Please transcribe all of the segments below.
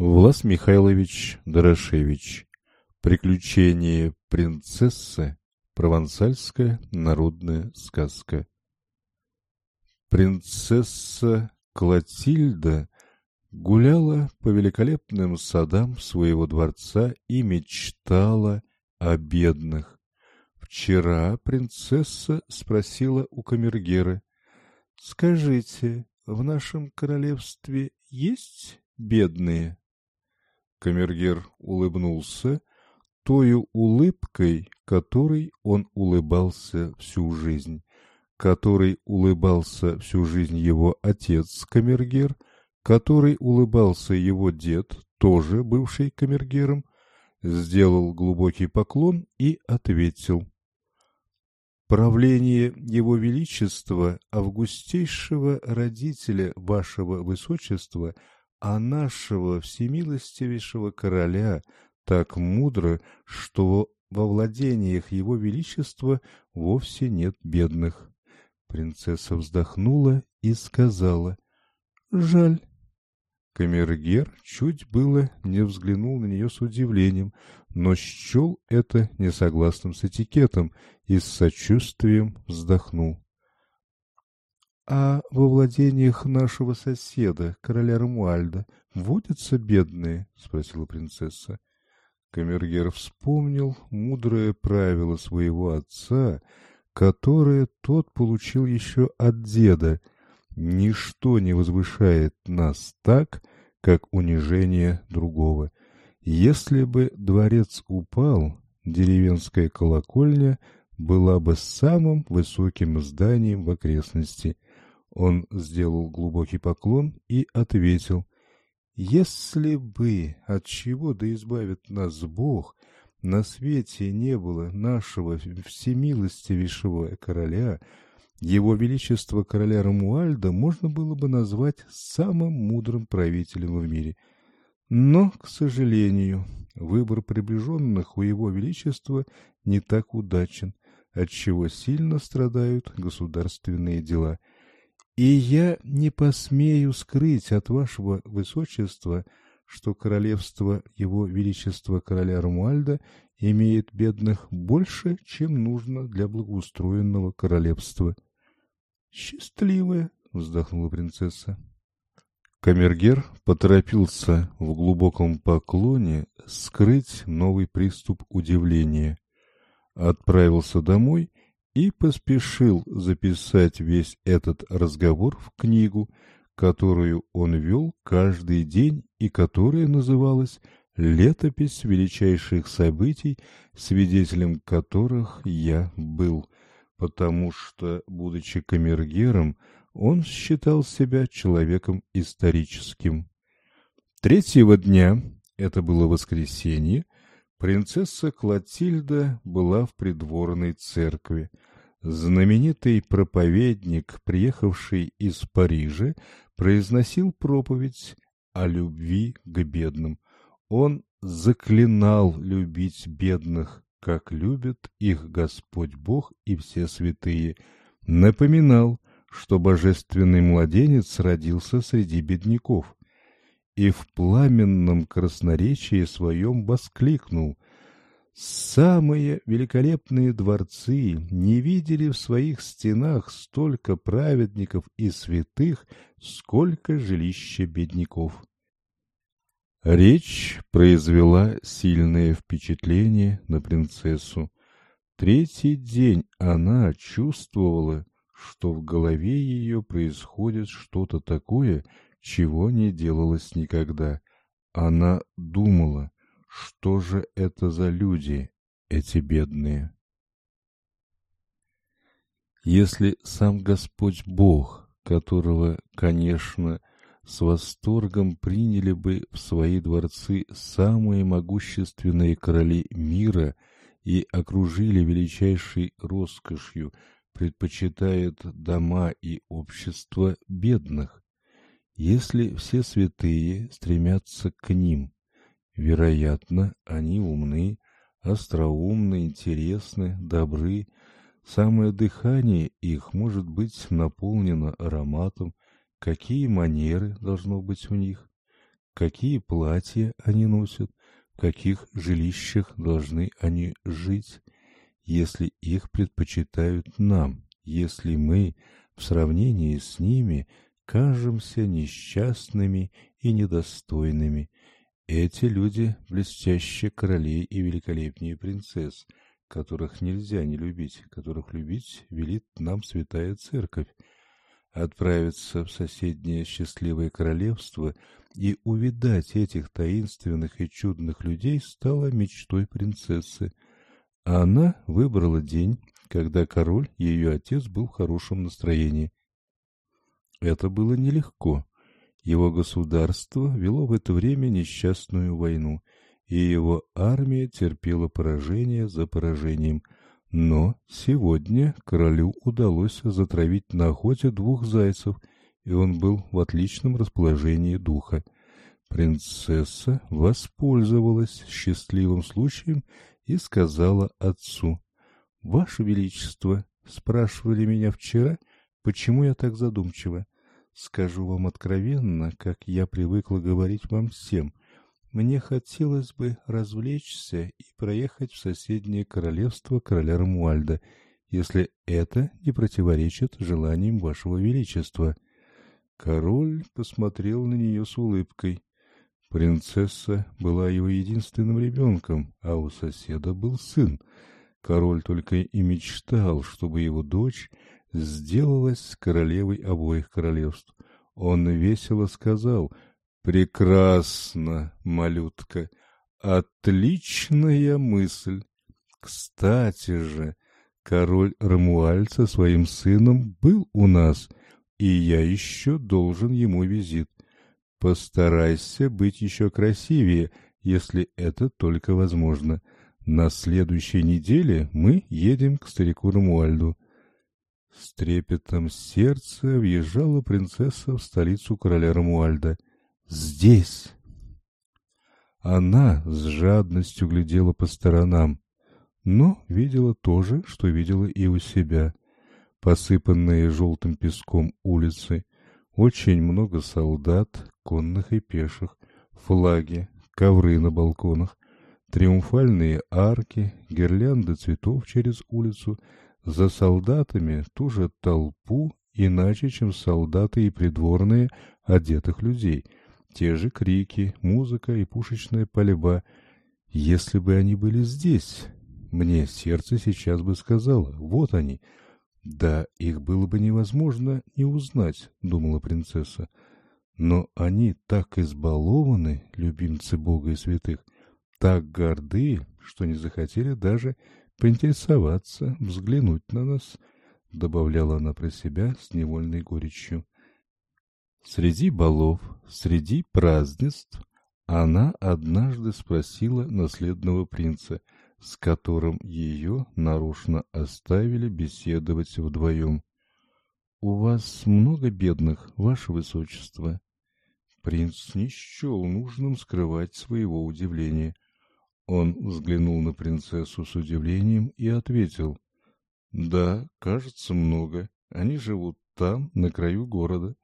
Влас Михайлович Дорошевич. Приключения принцессы. Провансальская народная сказка. Принцесса Клотильда гуляла по великолепным садам своего дворца и мечтала о бедных. Вчера принцесса спросила у камергера, «Скажите, в нашем королевстве есть бедные?» Камергер улыбнулся тою улыбкой, которой он улыбался всю жизнь, которой улыбался всю жизнь его отец Камергер, который улыбался его дед, тоже бывший камергером, сделал глубокий поклон и ответил. Правление Его Величества, августейшего родителя Вашего Высочества, а нашего всемилостивейшего короля так мудро, что во владениях Его Величества вовсе нет бедных. Принцесса вздохнула и сказала, «Жаль». Камергер чуть было не взглянул на нее с удивлением, но счел это несогласным с этикетом и с сочувствием вздохнул. «А во владениях нашего соседа, короля Рамуальда, водятся бедные?» — спросила принцесса. Камергер вспомнил мудрое правило своего отца, которое тот получил еще от деда — Ничто не возвышает нас так, как унижение другого. Если бы дворец упал, деревенская колокольня была бы самым высоким зданием в окрестности. Он сделал глубокий поклон и ответил, «Если бы от чего да избавит нас Бог, на свете не было нашего всемилостивейшего короля, его Величество короля Рамуальда можно было бы назвать самым мудрым правителем в мире. Но, к сожалению, выбор приближенных у Его Величества не так удачен, отчего сильно страдают государственные дела. И я не посмею скрыть от Вашего Высочества, что королевство Его Величества короля Рамуальда имеет бедных больше, чем нужно для благоустроенного королевства. «Счастливая!» — вздохнула принцесса. Камергер поторопился в глубоком поклоне скрыть новый приступ удивления. Отправился домой и поспешил записать весь этот разговор в книгу, которую он вел каждый день и которая называлась «Летопись величайших событий, свидетелем которых я был» потому что, будучи камергером, он считал себя человеком историческим. Третьего дня, это было воскресенье, принцесса Клотильда была в придворной церкви. Знаменитый проповедник, приехавший из Парижа, произносил проповедь о любви к бедным. Он заклинал любить бедных, как любит их Господь Бог и все святые, напоминал, что божественный младенец родился среди бедняков, и в пламенном красноречии своем воскликнул «Самые великолепные дворцы не видели в своих стенах столько праведников и святых, сколько жилища бедняков». Речь произвела сильное впечатление на принцессу. Третий день она чувствовала, что в голове ее происходит что-то такое, чего не делалось никогда. Она думала, что же это за люди, эти бедные. Если сам Господь Бог, которого, конечно, с восторгом приняли бы в свои дворцы самые могущественные короли мира и окружили величайшей роскошью, предпочитают дома и общество бедных. Если все святые стремятся к ним, вероятно, они умны, остроумны, интересны, добры, самое дыхание их может быть наполнено ароматом, какие манеры должно быть у них, какие платья они носят, в каких жилищах должны они жить, если их предпочитают нам, если мы в сравнении с ними кажемся несчастными и недостойными. Эти люди блестящие королей и великолепнее принцесс, которых нельзя не любить, которых любить велит нам святая церковь. Отправиться в соседнее счастливое королевство и увидать этих таинственных и чудных людей стало мечтой принцессы. Она выбрала день, когда король, ее отец, был в хорошем настроении. Это было нелегко. Его государство вело в это время несчастную войну, и его армия терпела поражение за поражением. Но сегодня королю удалось затравить на охоте двух зайцев, и он был в отличном расположении духа. Принцесса воспользовалась счастливым случаем и сказала отцу, «Ваше Величество, спрашивали меня вчера, почему я так задумчива. Скажу вам откровенно, как я привыкла говорить вам всем. Мне хотелось бы развлечься и проехать в соседнее королевство короля Рамуальда, если это не противоречит желаниям вашего величества. Король посмотрел на нее с улыбкой. Принцесса была его единственным ребенком, а у соседа был сын. Король только и мечтал, чтобы его дочь сделалась королевой обоих королевств. Он весело сказал «Прекрасно, малютка, отличная мысль. Кстати же, король Рамуаль со своим сыном был у нас, и я еще должен ему визит. Постарайся быть еще красивее, если это только возможно. На следующей неделе мы едем к старику Рамуальду. С трепетом сердца въезжала принцесса в столицу короля Рамуальда. Здесь! Она с жадностью глядела по сторонам, но видела то же, что видела и у себя. Посыпанные желтым песком улицы, очень много солдат, конных и пеших, флаги, ковры на балконах, триумфальные арки, гирлянды цветов через улицу, за солдатами ту же толпу, иначе, чем солдаты и придворные одетых людей, те же крики, музыка и пушечная пальба. Если бы они были здесь, мне сердце сейчас бы сказало, вот они — да, их было бы невозможно не узнать, думала принцесса. Но они так избалованы, любимцы Бога и святых, так горды, что не захотели даже поинтересоваться, взглянуть на нас, добавляла она про себя с невольной горечью. Среди балов, среди празднеств она однажды спросила наследного принца — с которым ее нарочно оставили беседовать вдвоем. — У вас много бедных, ваше высочество? Принц не счел нужным скрывать своего удивления. Он взглянул на принцессу с удивлением и ответил. — Да, кажется, много. Они живут там, на краю города.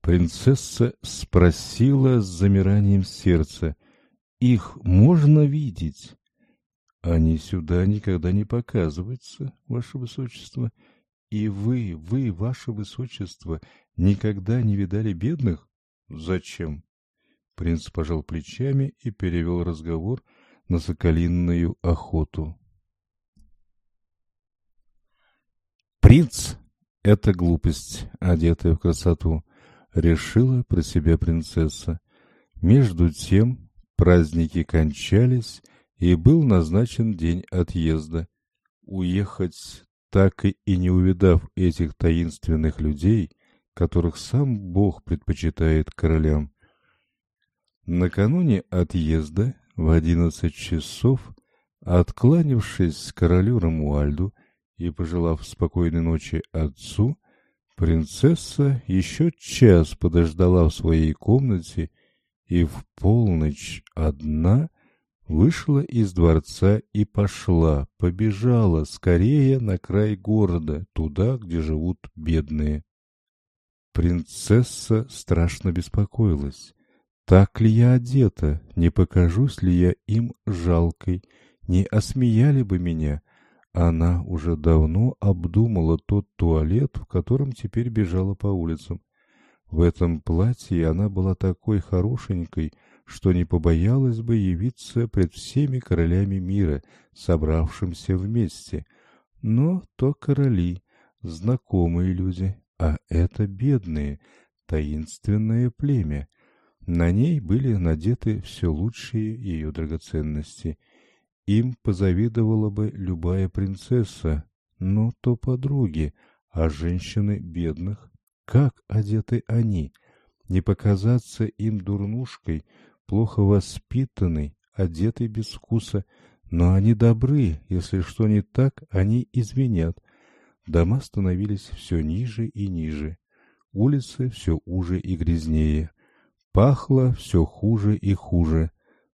Принцесса спросила с замиранием сердца, их можно видеть. Они сюда никогда не показываются, ваше высочество. И вы, вы, ваше высочество, никогда не видали бедных? Зачем? Принц пожал плечами и перевел разговор на соколинную охоту. Принц — это глупость, одетая в красоту, решила про себя принцесса. Между тем Праздники кончались, и был назначен день отъезда. Уехать, так и не увидав этих таинственных людей, которых сам Бог предпочитает королям. Накануне отъезда в одиннадцать часов, откланившись королю Рамуальду и пожелав спокойной ночи отцу, принцесса еще час подождала в своей комнате и в полночь одна вышла из дворца и пошла, побежала скорее на край города, туда, где живут бедные. Принцесса страшно беспокоилась. Так ли я одета? Не покажусь ли я им жалкой? Не осмеяли бы меня? Она уже давно обдумала тот туалет, в котором теперь бежала по улицам. В этом платье она была такой хорошенькой, что не побоялась бы явиться пред всеми королями мира, собравшимся вместе. Но то короли, знакомые люди, а это бедные, таинственное племя. На ней были надеты все лучшие ее драгоценности. Им позавидовала бы любая принцесса, но то подруги, а женщины бедных. Как одеты они? Не показаться им дурнушкой, плохо воспитанной, одетой без вкуса, но они добры, если что не так, они извинят. Дома становились все ниже и ниже, улицы все уже и грязнее. Пахло все хуже и хуже.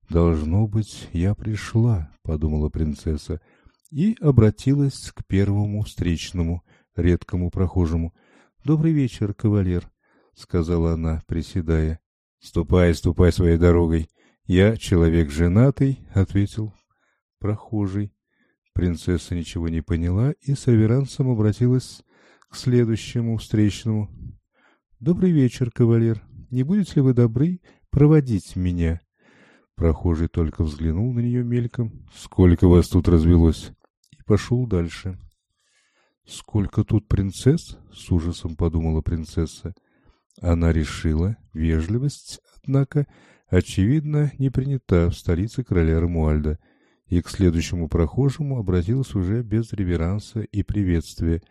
«Должно быть, я пришла», — подумала принцесса, и обратилась к первому встречному, редкому прохожему. «Добрый вечер, кавалер», — сказала она, приседая. «Ступай, ступай своей дорогой. Я человек женатый», — ответил прохожий. Принцесса ничего не поняла и с реверансом обратилась к следующему встречному. «Добрый вечер, кавалер не будете ли вы добры проводить меня?» Прохожий только взглянул на нее мельком. «Сколько вас тут развелось?» И пошел дальше. «Сколько тут принцесс?» — с ужасом подумала принцесса. Она решила, вежливость, однако, очевидно, не принята в столице короля Рамуальда, и к следующему прохожему обратилась уже без реверанса и приветствия.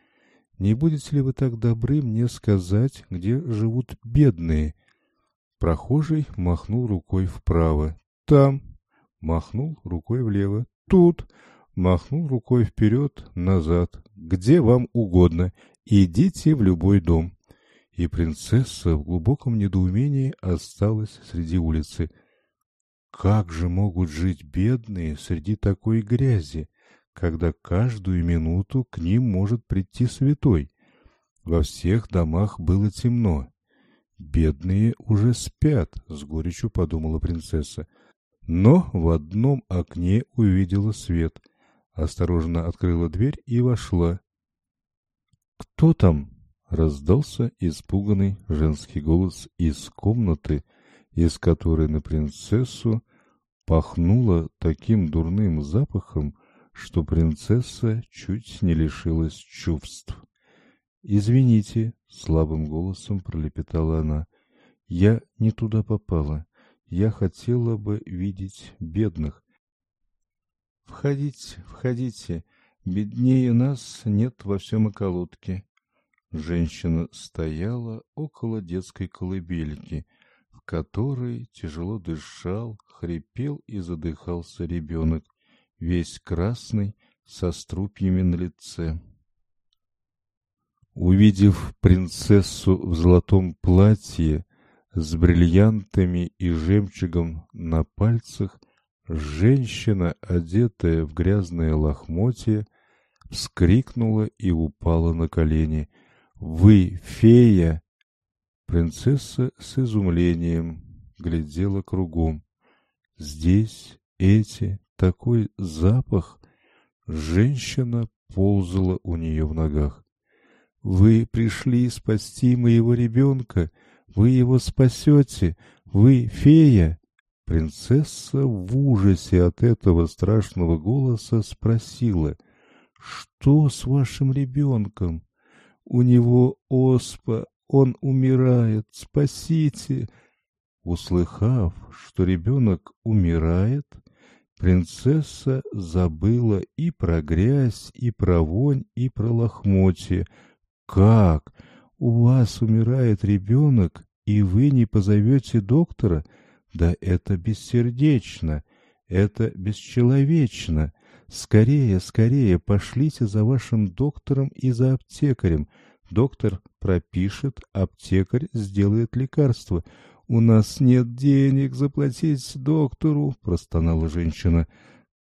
«Не будете ли вы так добры мне сказать, где живут бедные?» Прохожий махнул рукой вправо. «Там!» Махнул рукой влево. «Тут!» Махнул рукой вперед, назад. «Где вам угодно. Идите в любой дом». И принцесса в глубоком недоумении осталась среди улицы. Как же могут жить бедные среди такой грязи, когда каждую минуту к ним может прийти святой? Во всех домах было темно. «Бедные уже спят», — с горечью подумала принцесса. Но в одном окне увидела свет. Осторожно открыла дверь и вошла. «Кто там?» — раздался испуганный женский голос из комнаты, из которой на принцессу пахнуло таким дурным запахом, что принцесса чуть не лишилась чувств. «Извините», — слабым голосом пролепетала она, — «я не туда попала. Я хотела бы видеть бедных». «Входите, входите. Беднее нас нет во всем околотке». Женщина стояла около детской колыбельки, в которой тяжело дышал, хрипел и задыхался ребенок, весь красный, со струпьями на лице. Увидев принцессу в золотом платье с бриллиантами и жемчугом на пальцах, женщина, одетая в грязное лохмотье, вскрикнула и упала на колени. «Вы фея!» Принцесса с изумлением глядела кругом. Здесь эти, такой запах. Женщина ползала у нее в ногах. Вы пришли спасти моего ребенка. Вы его спасете. Вы фея. Принцесса в ужасе от этого страшного голоса спросила, «Что с вашим ребенком? У него оспа, он умирает, спасите!» Услыхав, что ребенок умирает, принцесса забыла и про грязь, и про вонь, и про лохмотье, как? У вас умирает ребенок, и вы не позовете доктора? Да это бессердечно, это бесчеловечно. Скорее, скорее пошлите за вашим доктором и за аптекарем. Доктор пропишет, аптекарь сделает лекарство. «У нас нет денег заплатить доктору», — простонала женщина.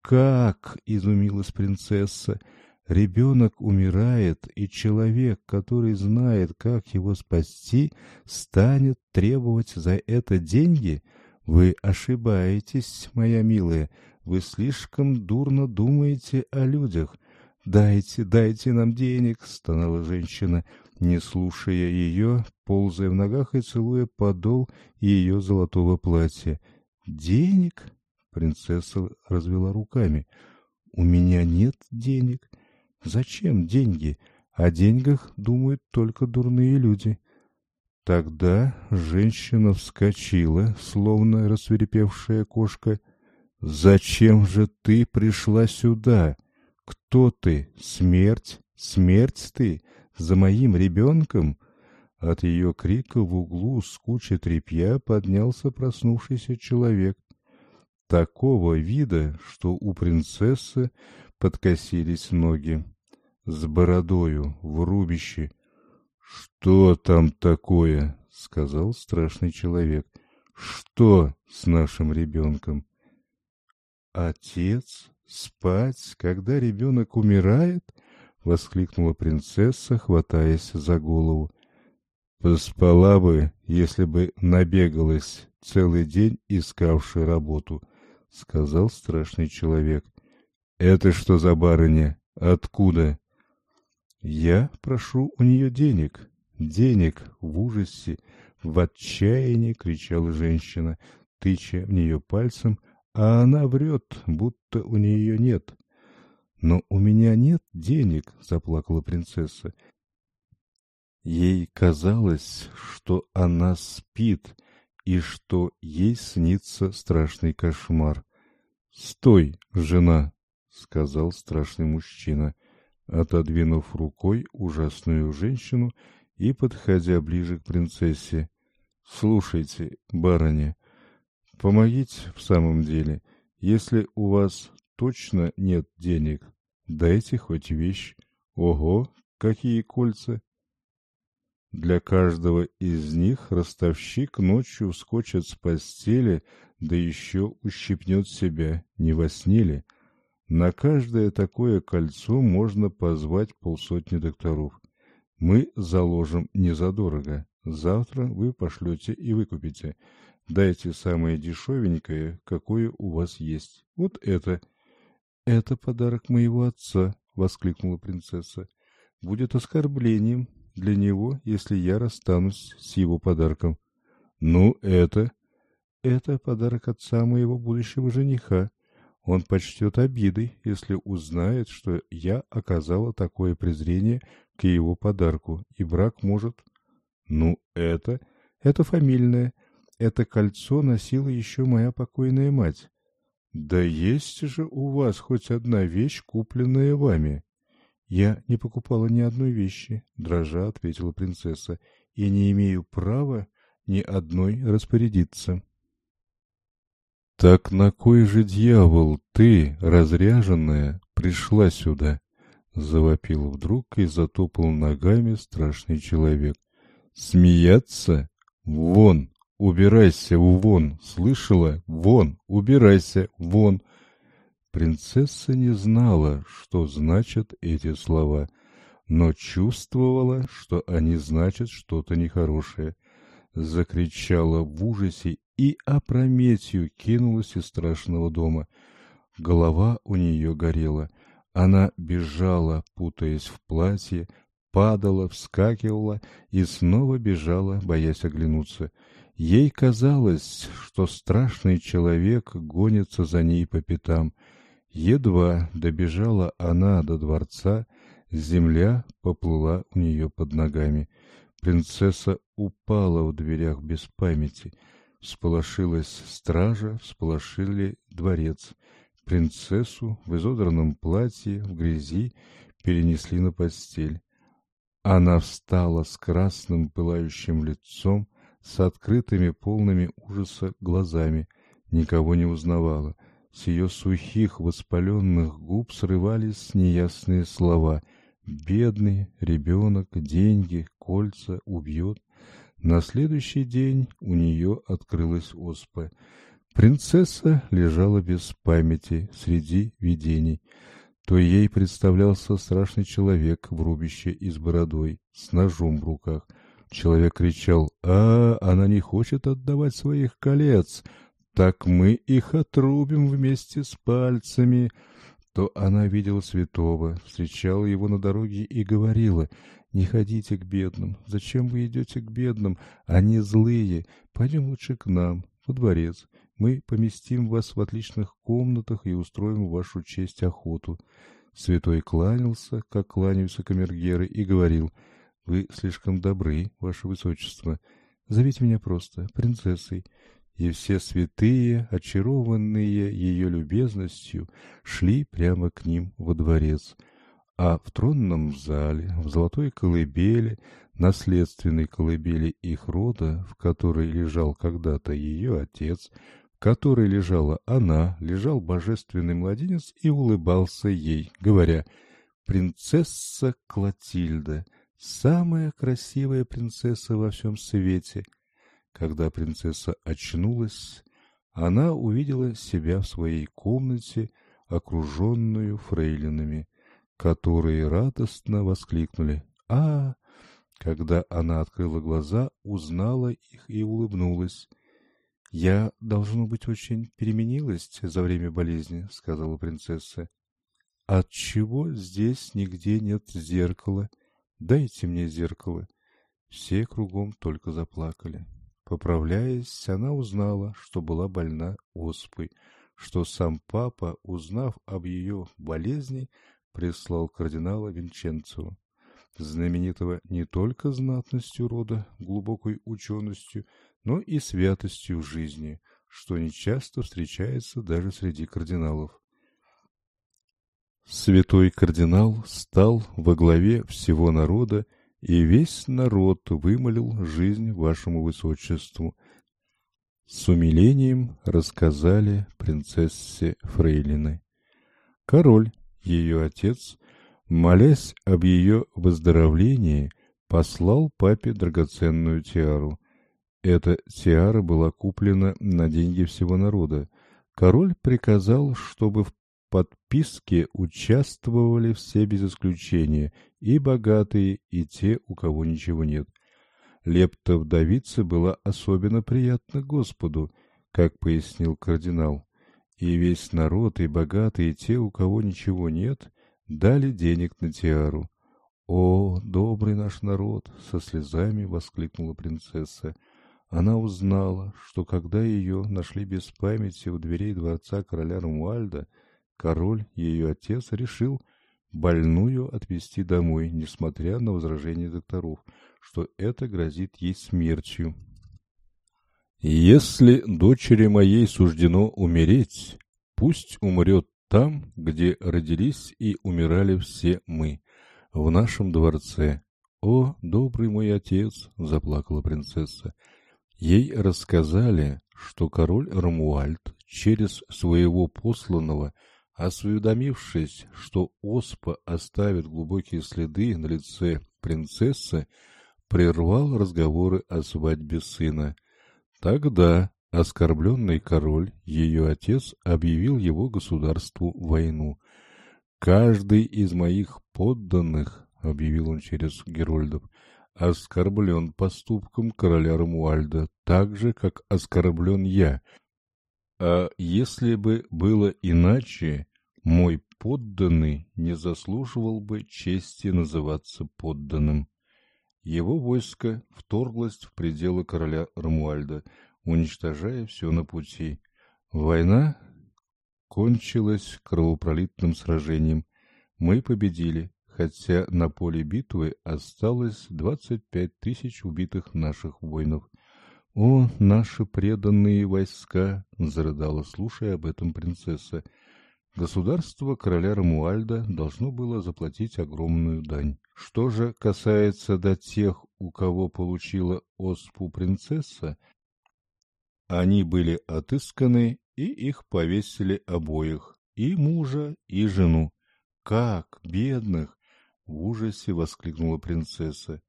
«Как?» — изумилась принцесса. Ребенок умирает, и человек, который знает, как его спасти, станет требовать за это деньги? Вы ошибаетесь, моя милая, вы слишком дурно думаете о людях. «Дайте, дайте нам денег!» — стонала женщина, не слушая ее, ползая в ногах и целуя подол ее золотого платья. «Денег?» — принцесса развела руками. «У меня нет денег. Зачем деньги? О деньгах думают только дурные люди». Тогда женщина вскочила, словно рассверепевшая кошка. «Зачем же ты пришла сюда?» «Кто ты? Смерть? Смерть ты? За моим ребенком?» От ее крика в углу с кучей тряпья поднялся проснувшийся человек. Такого вида, что у принцессы подкосились ноги. С бородою, в рубище. «Что там такое?» — сказал страшный человек. «Что с нашим ребенком?» «Отец?» «Спать, когда ребенок умирает?» — воскликнула принцесса, хватаясь за голову. «Поспала бы, если бы набегалась целый день, искавший работу», — сказал страшный человек. «Это что за барыня? Откуда?» «Я прошу у нее денег. Денег!» — в ужасе, в отчаянии кричала женщина, тыча в нее пальцем, а она врет, будто у нее нет. «Но у меня нет денег», — заплакала принцесса. Ей казалось, что она спит и что ей снится страшный кошмар. «Стой, жена!» — сказал страшный мужчина, отодвинув рукой ужасную женщину и подходя ближе к принцессе. «Слушайте, барыня, Помогите в самом деле. Если у вас точно нет денег, дайте хоть вещь. Ого, какие кольца! Для каждого из них ростовщик ночью вскочит с постели, да еще ущипнет себя, не во сне ли. На каждое такое кольцо можно позвать полсотни докторов. Мы заложим незадорого. Завтра вы пошлете и выкупите. Дайте самое дешевенькое, какое у вас есть. Вот это. Это подарок моего отца, воскликнула принцесса. Будет оскорблением для него, если я расстанусь с его подарком. Ну, это... Это подарок отца моего будущего жениха. Он почтет обидой, если узнает, что я оказала такое презрение к его подарку, и брак может... Ну, это... Это фамильное. Это кольцо носила еще моя покойная мать. Да есть же у вас хоть одна вещь, купленная вами. Я не покупала ни одной вещи, дрожа ответила принцесса, и не имею права ни одной распорядиться. Так на кой же дьявол ты, разряженная, пришла сюда? Завопил вдруг и затопал ногами страшный человек. Смеяться? Вон! «Убирайся вон! Слышала? Вон! Убирайся вон!» Принцесса не знала, что значат эти слова, но чувствовала, что они значат что-то нехорошее. Закричала в ужасе и опрометью кинулась из страшного дома. Голова у нее горела. Она бежала, путаясь в платье, падала, вскакивала и снова бежала, боясь оглянуться. Ей казалось, что страшный человек гонится за ней по пятам. Едва добежала она до дворца, земля поплыла у нее под ногами. Принцесса упала в дверях без памяти. Всполошилась стража, всполошили дворец. Принцессу в изодранном платье, в грязи, перенесли на постель. Она встала с красным пылающим лицом, с открытыми, полными ужаса глазами, никого не узнавала. С ее сухих, воспаленных губ срывались неясные слова. «Бедный, ребенок, деньги, кольца, убьет». На следующий день у нее открылась оспа. Принцесса лежала без памяти среди видений. то ей представлялся страшный человек в рубище и с бородой, с ножом в руках. Человек кричал «А, она не хочет отдавать своих колец! Так мы их отрубим вместе с пальцами!» То она видела святого, встречала его на дороге и говорила «Не ходите к бедным! Зачем вы идете к бедным? Они злые! Пойдем лучше к нам, во дворец. Мы поместим вас в отличных комнатах и устроим в вашу честь охоту. Святой кланялся, как кланяются камергеры, и говорил, «Вы слишком добры, ваше высочество. Зовите меня просто принцессой». И все святые, очарованные ее любезностью, шли прямо к ним во дворец. А в тронном зале, в золотой колыбели, наследственной колыбели их рода, в которой лежал когда-то ее отец, в которой лежала она, лежал божественный младенец и улыбался ей, говоря «Принцесса Клотильда, самая красивая принцесса во всем свете». Когда принцесса очнулась, она увидела себя в своей комнате, окруженную фрейлинами, которые радостно воскликнули «А!». Когда она открыла глаза, узнала их и улыбнулась. «Я, должно быть, очень переменилась за время болезни», — сказала принцесса. «Отчего здесь нигде нет зеркала? Дайте мне зеркало». Все кругом только заплакали. Поправляясь, она узнала, что была больна оспой, что сам папа, узнав об ее болезни, прислал кардинала Винченцева, знаменитого не только знатностью рода, глубокой ученостью, но и святостью жизни, что нечасто встречается даже среди кардиналов. Святой кардинал стал во главе всего народа, и весь народ вымолил жизнь вашему высочеству. С умилением рассказали принцессе Фрейлины. Король, ее отец, молясь об ее выздоровлении, послал папе драгоценную тиару, эта тиара была куплена на деньги всего народа. Король приказал, чтобы в подписке участвовали все без исключения, и богатые, и те, у кого ничего нет. Лепта вдовицы была особенно приятна Господу, как пояснил кардинал. И весь народ, и богатые, и те, у кого ничего нет, дали денег на тиару. «О, добрый наш народ!» — со слезами воскликнула принцесса. Она узнала, что когда ее нашли без памяти у дверей дворца короля Румуальда, король, ее отец, решил больную отвезти домой, несмотря на возражения докторов, что это грозит ей смертью. «Если дочери моей суждено умереть, пусть умрет там, где родились и умирали все мы, в нашем дворце». «О, добрый мой отец!» — заплакала принцесса. Ей рассказали, что король Рамуальд через своего посланного, осведомившись, что оспа оставит глубокие следы на лице принцессы, прервал разговоры о свадьбе сына. Тогда оскорбленный король, ее отец, объявил его государству войну. «Каждый из моих подданных, — объявил он через Герольдов, — оскорблен поступком короля Рамуальда, так же, как оскорблен я. А если бы было иначе, мой подданный не заслуживал бы чести называться подданным. Его войско вторглось в пределы короля Рамуальда, уничтожая все на пути. Война кончилась кровопролитным сражением. Мы победили, хотя на поле битвы осталось двадцать пять тысяч убитых наших воинов. «О, наши преданные войска!» — зарыдала, слушая об этом принцесса. Государство короля Рамуальда должно было заплатить огромную дань. Что же касается до тех, у кого получила оспу принцесса, они были отысканы, и их повесили обоих, и мужа, и жену. Как, бедных! В ужасе воскликнула принцесса.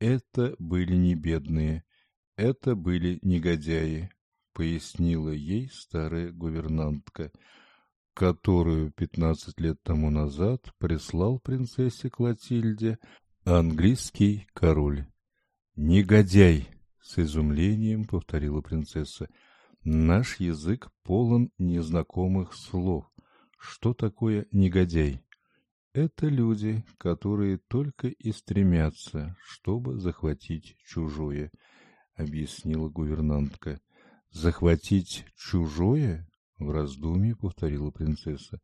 Это были не бедные, это были негодяи, пояснила ей старая гувернантка. Которую пятнадцать лет тому назад прислал принцессе Клотильде английский король. «Негодяй!» — с изумлением повторила принцесса. «Наш язык полон незнакомых слов. Что такое негодяй?» Это люди, которые только и стремятся, чтобы захватить чужое, объяснила гувернантка. Захватить чужое? В раздумье повторила принцесса.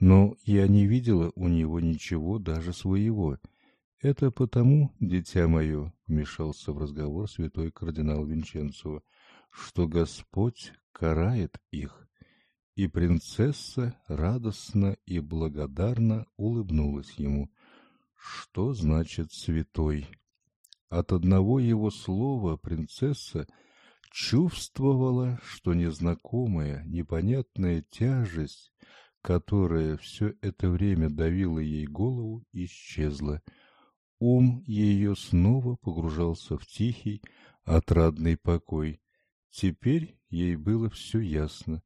Но я не видела у него ничего даже своего. Это потому, дитя мое, вмешался в разговор святой кардинал Винченцо, что Господь карает их. И принцесса радостно и благодарно улыбнулась ему. Что значит святой? От одного его слова принцесса чувствовала, что незнакомая, непонятная тяжесть, которая все это время давила ей голову, исчезла. Ум ее снова погружался в тихий, отрадный покой. Теперь ей было все ясно.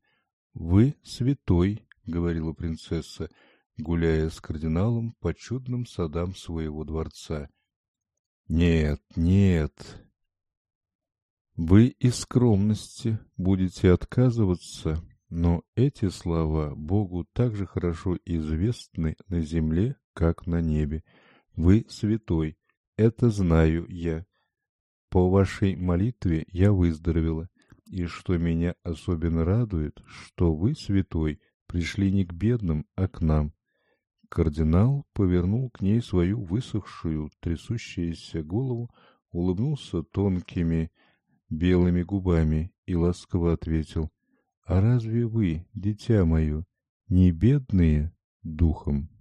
«Вы святой», — говорила принцесса, гуляя с кардиналом по чудным садам своего дворца. «Нет, нет, вы из скромности будете отказываться, но эти слова Богу так же хорошо известны на земле, как на небе. Вы святой, это знаю я. По вашей молитве я выздоровела. И что меня особенно радует, что вы, святой, пришли не к бедным, а к нам. Кардинал повернул к ней свою высохшую, трясущуюся голову, улыбнулся тонкими белыми губами и ласково ответил, «А разве вы, дитя мое, не бедные духом?»